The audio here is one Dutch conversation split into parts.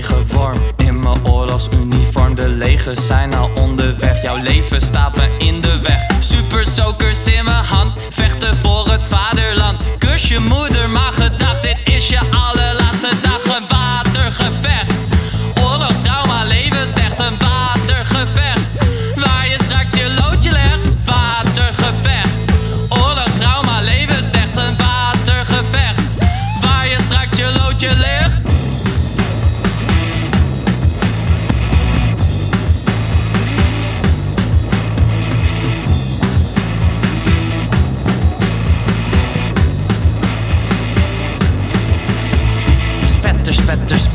tegen warm in mijn oorlogsuniform. De legers zijn al onderweg, jouw leven staat me in de weg. Super in mijn hand, vechten voor het vaderland. Kus je moeder, maar.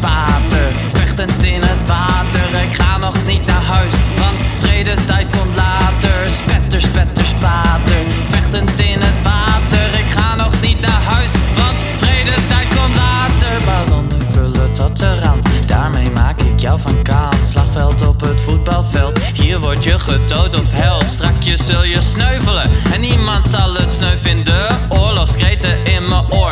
Spater, vechtend in het water. Ik ga nog niet naar huis, want vredestijd komt later. Spetter, spetter, spater, vechtend in het water. Ik ga nog niet naar huis, want vredestijd komt later. Ballonnen vullen tot eraan, daarmee maak ik jou van kant. Slagveld op het voetbalveld, hier word je gedood of held. Strakjes zul je sneuvelen en niemand zal het sneu vinden. Oorlogskreten in mijn oor,